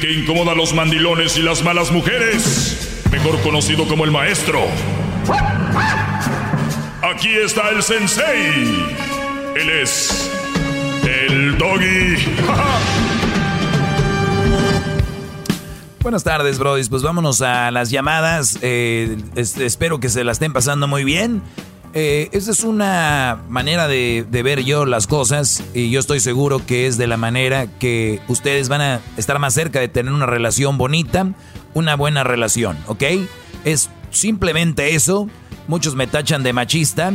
que incomoda a los mandilones y las malas mujeres, mejor conocido como el maestro. Aquí está el sensei. Él es el doggy. Buenas tardes, Brody. Pues vámonos a las llamadas. Eh, espero que se la estén pasando muy bien. Eh, esa es una manera de, ver yo las cosas y yo estoy seguro que es de la manera que ustedes van a estar más cerca de tener una relación bonita, una buena relación, ¿ok? Es simplemente eso. Muchos me tachan de machista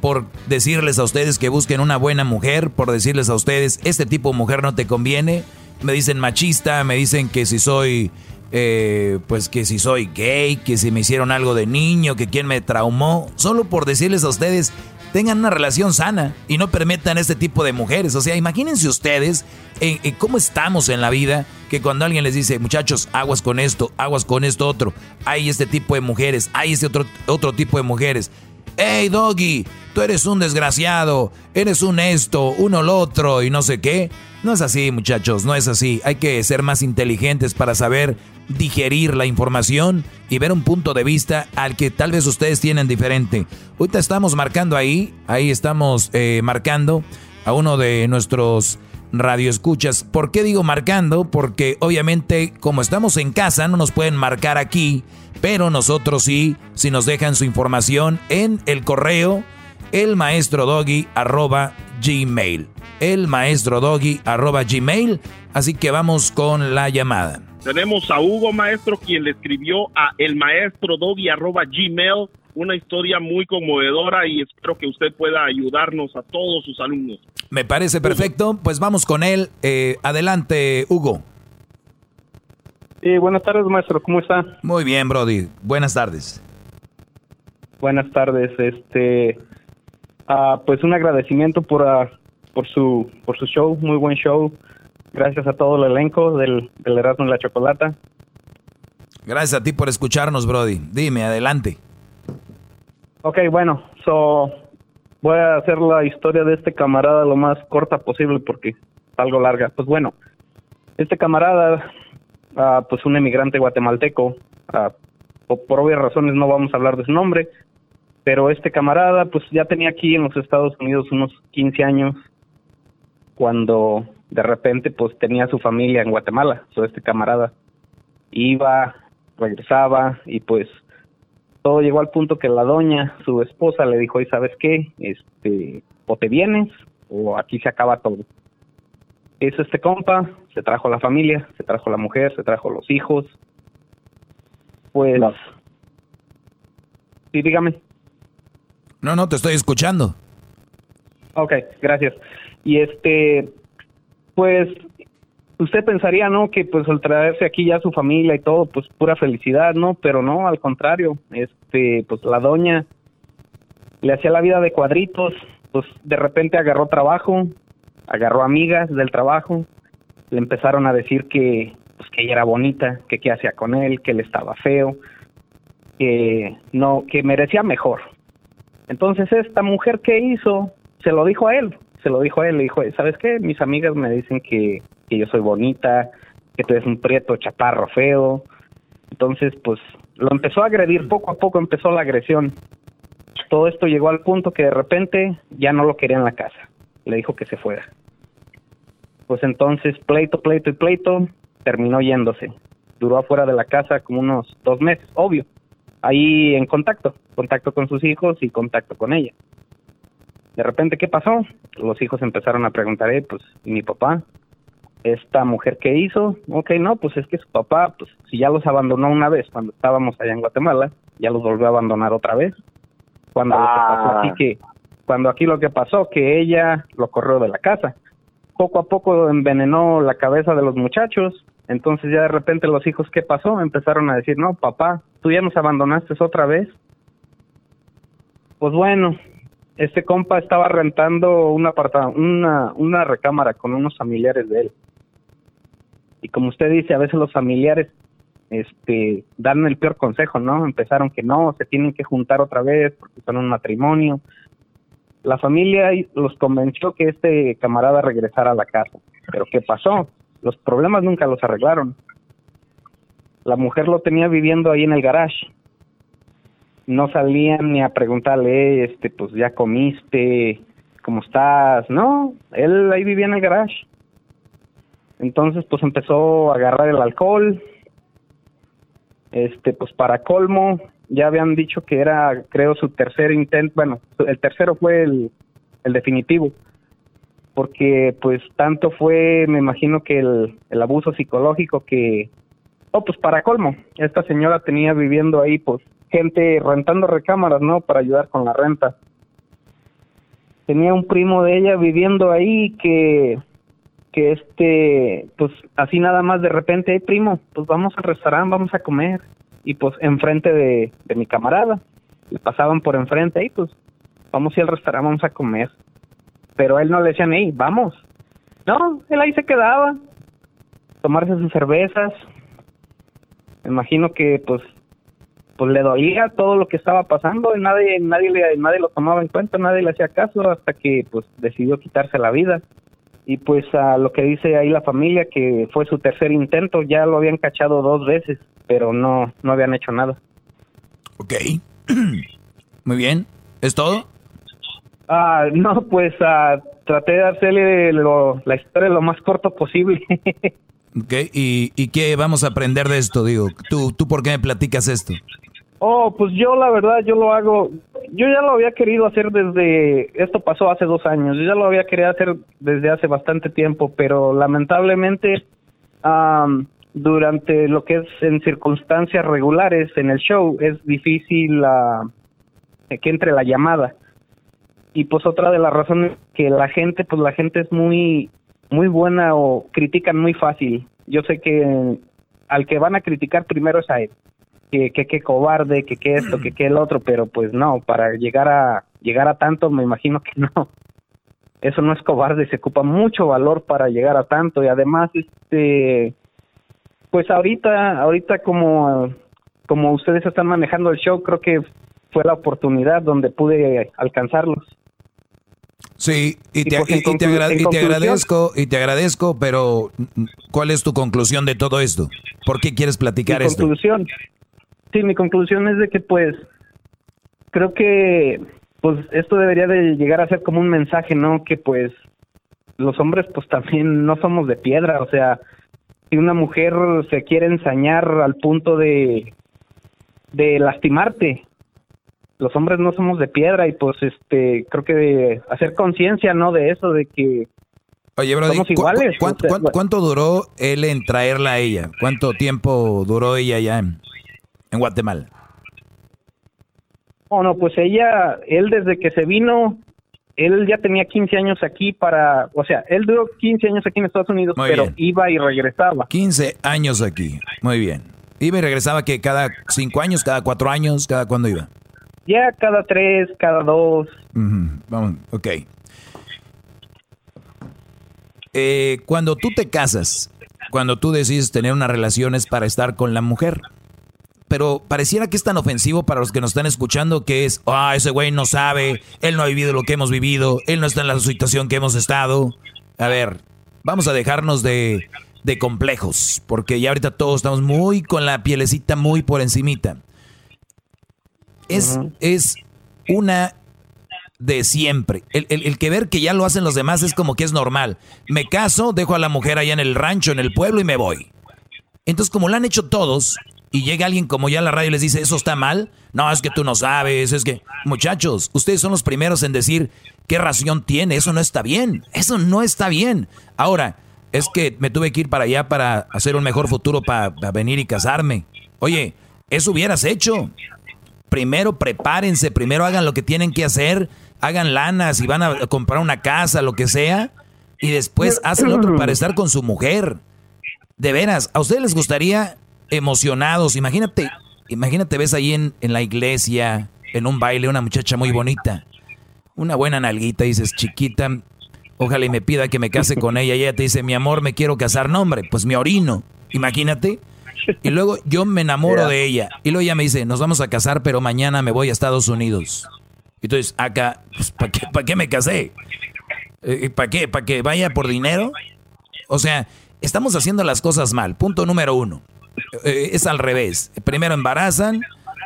por decirles a ustedes que busquen una buena mujer, por decirles a ustedes, este tipo de mujer no te conviene. Me dicen machista, me dicen que si soy eh, pues que si soy gay, que si me hicieron algo de niño, que quien me traumó, solo por decirles a ustedes, tengan una relación sana y no permitan este tipo de mujeres. O sea, imagínense ustedes eh, cómo estamos en la vida, que cuando alguien les dice, muchachos, aguas con esto, aguas con esto otro, hay este tipo de mujeres, hay este otro, otro tipo de mujeres. Hey, doggy, tú eres un desgraciado, eres un esto, uno lo otro y no sé qué. No es así, muchachos, no es así. Hay que ser más inteligentes para saber digerir la información y ver un punto de vista al que tal vez ustedes tienen diferente. Ahorita estamos marcando ahí, ahí estamos eh, marcando a uno de nuestros radioescuchas. ¿Por qué digo marcando? Porque obviamente como estamos en casa no nos pueden marcar aquí, pero nosotros sí, si nos dejan su información en el correo el maestro doggy arroba gmail. El maestro doggy arroba gmail. Así que vamos con la llamada. Tenemos a Hugo Maestro, quien le escribió a el maestro doggy arroba gmail una historia muy conmovedora y espero que usted pueda ayudarnos a todos sus alumnos. Me parece perfecto, pues vamos con él. Eh, adelante, Hugo. Sí, buenas tardes, maestro, ¿cómo está? Muy bien, Brody. Buenas tardes. Buenas tardes, este, ah, pues un agradecimiento por, ah, por su, por su show, muy buen show. Gracias a todo el elenco del, del Erasmo y la Chocolata. Gracias a ti por escucharnos, Brody. Dime, adelante. Ok, bueno, so voy a hacer la historia de este camarada lo más corta posible porque es algo larga. Pues bueno, este camarada, uh, pues un emigrante guatemalteco, uh, por, obvias razones no vamos a hablar de su nombre, pero este camarada pues ya tenía aquí en los Estados Unidos unos 15 años cuando de repente pues tenía su familia en Guatemala, so este camarada iba, regresaba y pues todo llegó al punto que la doña, su esposa, le dijo, ¿y sabes qué? Este, o te vienes o aquí se acaba todo. Es este compa, se trajo la familia, se trajo la mujer, se trajo los hijos. Pues... Sí, dígame. No, no, te estoy escuchando. Ok, gracias. Y este, pues usted pensaría, ¿no? Que pues al traerse aquí ya su familia y todo, pues pura felicidad, ¿no? Pero no, al contrario, este, pues la doña le hacía la vida de cuadritos, pues de repente agarró trabajo, agarró amigas del trabajo, le empezaron a decir que, pues que ella era bonita, que qué hacía con él, que él estaba feo, que no, que merecía mejor. Entonces esta mujer que hizo, se lo dijo a él, se lo dijo a él, le dijo, ¿sabes qué? Mis amigas me dicen que, que yo soy bonita, que tú eres un prieto chaparro feo. Entonces, pues lo empezó a agredir, poco a poco empezó la agresión. Todo esto llegó al punto que de repente ya no lo quería en la casa. Le dijo que se fuera. Pues entonces, pleito, pleito y pleito, terminó yéndose. Duró afuera de la casa como unos dos meses, obvio. Ahí en contacto, contacto con sus hijos y contacto con ella. De repente, ¿qué pasó? Los hijos empezaron a preguntar, eh, pues, ¿y mi papá? Esta mujer que hizo, ok, no, pues es que su papá, pues si ya los abandonó una vez cuando estábamos allá en Guatemala, ya los volvió a abandonar otra vez. Cuando lo que pasó aquí ah. que, cuando aquí lo que pasó que ella lo corrió de la casa. Poco a poco envenenó la cabeza de los muchachos, entonces ya de repente los hijos, ¿qué pasó? Empezaron a decir, no, papá, tú ya nos abandonaste otra vez. Pues bueno, este compa estaba rentando una, una, una recámara con unos familiares de él y como usted dice, a veces los familiares este dan el peor consejo, ¿no? Empezaron que no, se tienen que juntar otra vez porque son un matrimonio. La familia los convenció que este camarada regresara a la casa. Pero ¿qué pasó? Los problemas nunca los arreglaron. la mujer lo tenía viviendo ahí en el garage. No salían ni a preguntarle, este, pues ya comiste, ¿cómo estás? No, él ahí vivía en el garage. Entonces, pues empezó a agarrar el alcohol. Este, pues para colmo, ya habían dicho que era, creo, su tercer intento. Bueno, el tercero fue el, el definitivo. Porque, pues, tanto fue, me imagino que el, el abuso psicológico que. Oh, pues para colmo, esta señora tenía viviendo ahí, pues, gente rentando recámaras, ¿no? Para ayudar con la renta tenía un primo de ella viviendo ahí que que este pues así nada más de repente hey primo pues vamos al restaurante vamos a comer y pues enfrente de, de mi camarada le pasaban por enfrente y pues vamos a ir al restaurante vamos a comer pero a él no le decían hey vamos no él ahí se quedaba tomarse sus cervezas. Me imagino que pues pues le dolía todo lo que estaba pasando y nadie nadie le, nadie lo tomaba en cuenta nadie le hacía caso hasta que pues decidió quitarse la vida y pues a lo que dice ahí la familia que fue su tercer intento ya lo habían cachado dos veces pero no no habían hecho nada Ok. muy bien es todo ah no pues ah, traté de hacerle lo- la historia lo más corto posible Ok, ¿Y, ¿y qué vamos a aprender de esto? Digo, ¿tú, ¿tú por qué me platicas esto? Oh, pues yo la verdad, yo lo hago, yo ya lo había querido hacer desde, esto pasó hace dos años, yo ya lo había querido hacer desde hace bastante tiempo, pero lamentablemente am, durante lo que es en circunstancias regulares en el show es difícil ah, que entre la llamada. Y pues otra de las razones que la gente, pues la gente es muy, muy buena o critican muy fácil. Yo sé que al que van a criticar primero es a él que que, que cobarde, que que esto, que que el otro, pero pues no, para llegar a llegar a tanto me imagino que no. Eso no es cobarde, se ocupa mucho valor para llegar a tanto y además este pues ahorita ahorita como como ustedes están manejando el show, creo que fue la oportunidad donde pude alcanzarlos. Sí, y Y te, pues, y- y te agra- en y te agradezco, y te agradezco, pero mm, ¿cuál es tu conclusión de todo esto? ¿Por qué quieres platicar mi esto? conclusión sí mi conclusión es de que pues creo que pues esto debería de llegar a ser como un mensaje no que pues los hombres pues también no somos de piedra. O sea si una mujer se quiere ensañar al punto de de lastimarte los hombres no somos de piedra y pues este creo que de hacer conciencia no de eso de que Oye, Brody, somos ¿cu- iguales, cu- ¿cuánto duró él en traerla a ella? ¿Cuánto tiempo duró ella allá en, en Guatemala? Oh, no, pues ella, él desde que se vino, él ya tenía 15 años aquí para, o sea, él duró 15 años aquí en Estados Unidos, Muy pero bien. iba y regresaba. 15 años aquí. Muy bien. Iba y regresaba que cada cinco años, cada cuatro años, cada cuándo iba. Ya cada tres, cada dos. Ujú, Vamos, ok. Eh, cuando tú te casas, cuando tú decides tener una relación es para estar con la mujer. Pero pareciera que es tan ofensivo para los que nos están escuchando que es, ah, ese güey no sabe, él no ha vivido lo que hemos vivido, él no está en la situación que hemos estado. A ver, vamos a dejarnos de, de complejos, porque ya ahorita todos estamos muy con la pielecita muy por encimita. Es, es una de siempre. El, el- el que ver que ya lo hacen los demás es como que es normal. Me caso, dejo a la mujer allá en el rancho, en el pueblo y me voy. Entonces, como lo han hecho todos, y llega alguien como ya a la radio y les dice, eso está mal, no, es que tú no sabes, es que, muchachos, ustedes son los primeros en decir qué razón tiene, eso no está bien, eso no está bien. Ahora, es que me tuve que ir para allá para hacer un mejor futuro, para, venir y casarme. Oye, eso hubieras hecho primero prepárense, primero hagan lo que tienen que hacer, hagan lana, si van a comprar una casa, lo que sea, y después hacen otro para estar con su mujer. De veras, ¿a ustedes les gustaría emocionados? Imagínate, imagínate, ves ahí en, en la iglesia, en un baile, una muchacha muy bonita, una buena nalguita, dices, chiquita, ojalá y me pida que me case con ella, y ella te dice, mi amor, me quiero casar, no hombre, pues me orino, imagínate. Y luego yo me enamoro de ella. Y luego ella me dice, nos vamos a casar, pero mañana me voy a Estados Unidos. Entonces, acá, pues, ¿para qué, pa' qué me casé? ¿Para qué? ¿Para que vaya por dinero? O sea, estamos haciendo las cosas mal. Punto número uno. Eh, es al revés. Primero embarazan,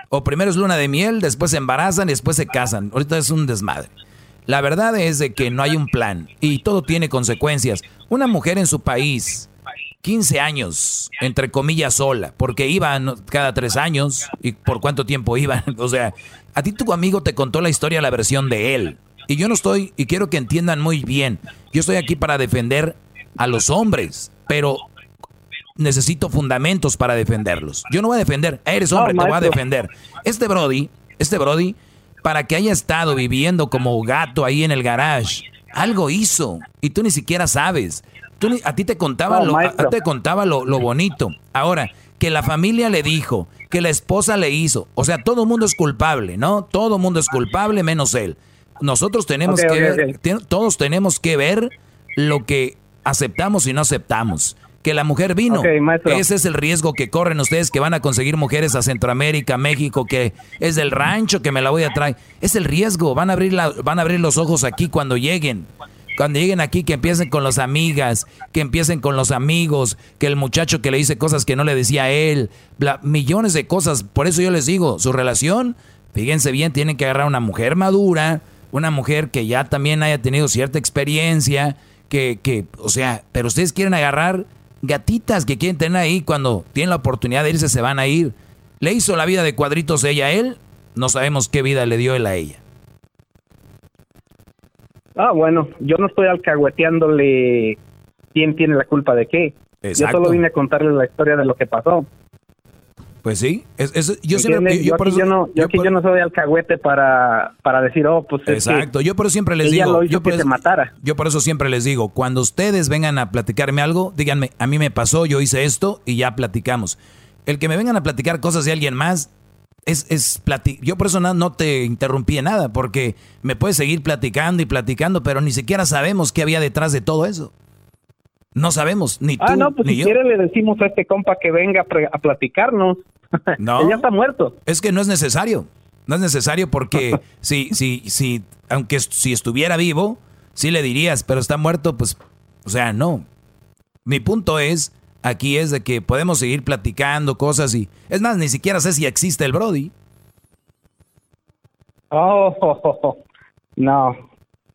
o primero es luna de miel, después se embarazan y después se casan. Ahorita es un desmadre. La verdad es de que no hay un plan y todo tiene consecuencias. Una mujer en su país, 15 años, entre comillas, sola, porque iban cada tres años y por cuánto tiempo iban. O sea, a ti tu amigo te contó la historia, la versión de él. Y yo no estoy, y quiero que entiendan muy bien, yo estoy aquí para defender a los hombres, pero necesito fundamentos para defenderlos. Yo no voy a defender, eres hombre, te voy a defender. Este Brody, este Brody, para que haya estado viviendo como gato ahí en el garage, algo hizo y tú ni siquiera sabes. Tú a ti te contaba, lo, te contaba lo, lo bonito. Ahora, que la familia le dijo, que la esposa le hizo. O sea, todo el mundo es culpable, ¿no? Todo el mundo es culpable menos él. Nosotros tenemos que ver, todos tenemos que ver lo que aceptamos y no aceptamos. Que la mujer vino. Ese es el riesgo que corren ustedes que van a conseguir mujeres a Centroamérica, México, que es del rancho que me la voy a traer. Es el riesgo. Van a abrir, la, van a abrir los ojos aquí cuando lleguen. Cuando lleguen aquí, que empiecen con las amigas, que empiecen con los amigos, que el muchacho que le dice cosas que no le decía a él, millones de cosas. Por eso yo les digo, su relación, fíjense bien, tienen que agarrar una mujer madura, una mujer que ya también haya tenido cierta experiencia, que, que, o sea, pero ustedes quieren agarrar gatitas que quieren tener ahí cuando tienen la oportunidad de irse, se van a ir. ¿Le hizo la vida de cuadritos ella a él? No sabemos qué vida le dio él a ella. Ah, bueno, yo no estoy alcahueteándole quién tiene la culpa de qué. Yo solo vine a contarle la historia de lo que pasó. Pues sí, es, yo siempre yo, aquí yo no yo, aquí yo no soy alcahuete para, para decir, "Oh, pues Exacto, yo por eso siempre les digo, yo por, eso, matara. yo por eso siempre les digo, cuando ustedes vengan a platicarme algo, díganme, a mí me pasó, yo hice esto y ya platicamos. El que me vengan a platicar cosas de alguien más es, es yo por eso no, no, te interrumpí en nada, porque me puedes seguir platicando y platicando, pero ni siquiera sabemos qué había detrás de todo eso. No sabemos, ni ah, tú, ah, no, pues ni si yo. quiere le decimos a este compa que venga a, platicarnos. No. ya está muerto. Es que no es necesario. No es necesario porque si, si, si, aunque si estuviera vivo, sí le dirías, pero está muerto, pues, o sea, no. Mi punto es, aquí es de que podemos seguir platicando cosas y, es más, ni siquiera sé si existe el Brody. Oh, no,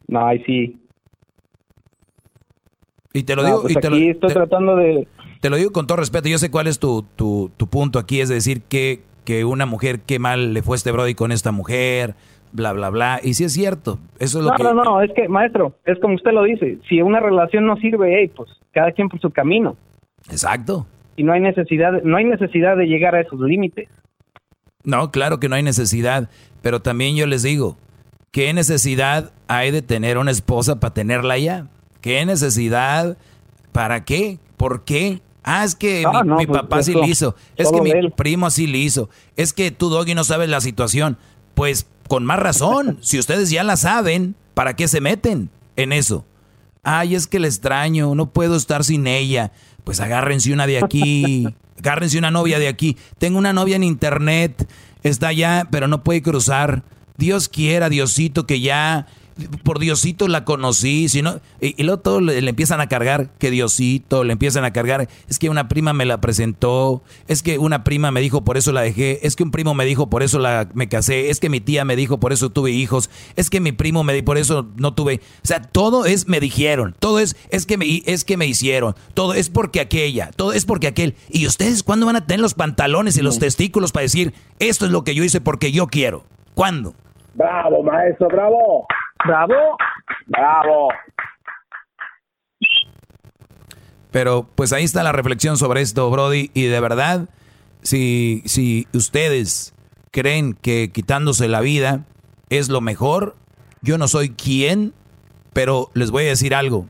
no, ahí sí. Y te lo digo, pues y te lo, estoy tratando de te lo digo con todo respeto, yo sé cuál es tu, tu, tu punto aquí, es decir, que, que una mujer, qué mal le fue este Brody con esta mujer, bla, bla, bla. Y sí es cierto, eso es lo no, que... No, no, no, es que, maestro, es como usted lo dice, si una relación no sirve, hey, pues cada quien por su camino. Exacto. Y no hay necesidad, no hay necesidad de llegar a esos límites. No, claro que no hay necesidad, pero también yo les digo, ¿qué necesidad hay de tener una esposa para tenerla ya? ¿Qué necesidad? ¿Para qué? ¿Por qué? Ah, es que mi, pues, papá sí lo hizo. Es que mi primo sí lo hizo. Es que tú, Doggy, no sabes la situación. Pues con más razón. si ustedes ya la saben, ¿para qué se meten en eso? Ay, es que le extraño, no puedo estar sin ella. Pues agárrense una de aquí, agárrense una novia de aquí. Tengo una novia en internet, está allá, pero no puede cruzar. Dios quiera, Diosito, que ya por Diosito la conocí, sino, y, y luego todo le, empiezan a cargar, que Diosito, le empiezan a cargar, es que una prima me la presentó, es que una prima me dijo por eso la dejé, es que un primo me dijo por eso la, me casé, es que mi tía me dijo por eso tuve hijos, es que mi primo me dijo por eso no tuve, o sea, todo es me dijeron, todo es, es que me, es que me hicieron, todo es porque aquella, todo es porque aquel, y ustedes cuándo van a tener los pantalones y los testículos para decir, esto es lo que yo hice porque yo quiero, ¿cuándo? Bravo, maestro, bravo. Bravo. Bravo. Pero pues ahí está la reflexión sobre esto, Brody. Y de verdad, si, si ustedes creen que quitándose la vida es lo mejor, yo no soy quien, pero les voy a decir algo.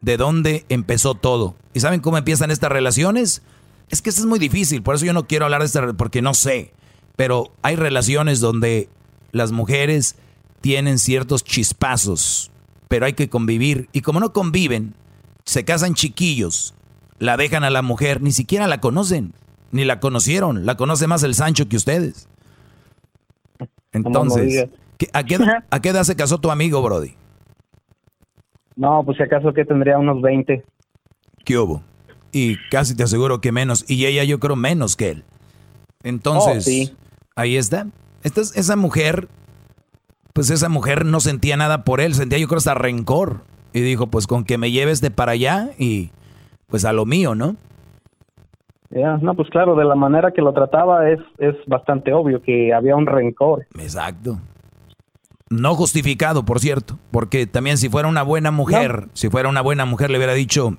¿De dónde empezó todo? ¿Y saben cómo empiezan estas relaciones? Es que esto es muy difícil, por eso yo no quiero hablar de esta, porque no sé. Pero hay relaciones donde las mujeres tienen ciertos chispazos, pero hay que convivir. Y como no conviven, se casan chiquillos, la dejan a la mujer, ni siquiera la conocen, ni la conocieron, la conoce más el Sancho que ustedes. Entonces, ¿a qué, ¿a qué edad se casó tu amigo, Brody? No, pues si acaso que tendría unos 20. ¿Qué hubo? y casi te aseguro que menos. Y ella yo creo menos que él. Entonces, Oh, ahí está. Esta es- esa mujer, pues esa mujer no sentía nada por él, sentía yo creo hasta rencor. Y dijo, pues con que me lleves de para allá y pues a lo mío, ¿no? Ya, no, pues claro, de la manera que lo trataba es, es bastante obvio que había un rencor. Exacto. No justificado, por cierto, porque también si fuera una buena mujer, si fuera una buena mujer le hubiera dicho,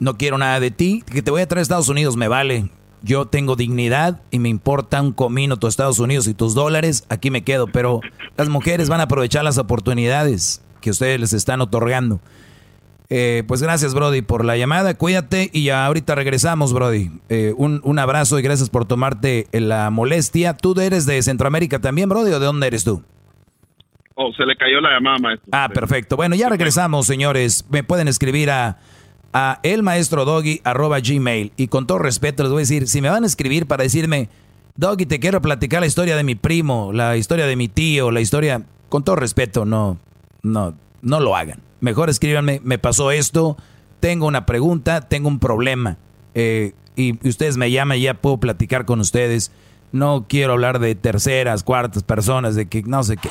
no quiero nada de ti, que te voy a traer a Estados Unidos, me vale. Yo tengo dignidad y me importa un comino tus Estados Unidos y tus dólares, aquí me quedo. Pero las mujeres van a aprovechar las oportunidades que ustedes les están otorgando. Eh, pues gracias, Brody, por la llamada. Cuídate y ya ahorita regresamos, Brody. Eh, un, un abrazo y gracias por tomarte la molestia. ¿Tú eres de Centroamérica también, Brody, o de dónde eres tú? Oh, se le cayó la llamada, maestro. Ah, perfecto. Bueno, ya regresamos, señores. Me pueden escribir a, a elmaestrodoggy arroba gmail. Y con todo respeto les voy a decir, si me van a escribir para decirme, Doggy, te quiero platicar la historia de mi primo, la historia de mi tío, la historia, con todo respeto, no, no, no lo hagan. Mejor escríbanme, me pasó esto, tengo una pregunta, tengo un problema. Eh, y ustedes me llaman y ya puedo platicar con ustedes. No quiero hablar de terceras, cuartas personas, de que no sé qué.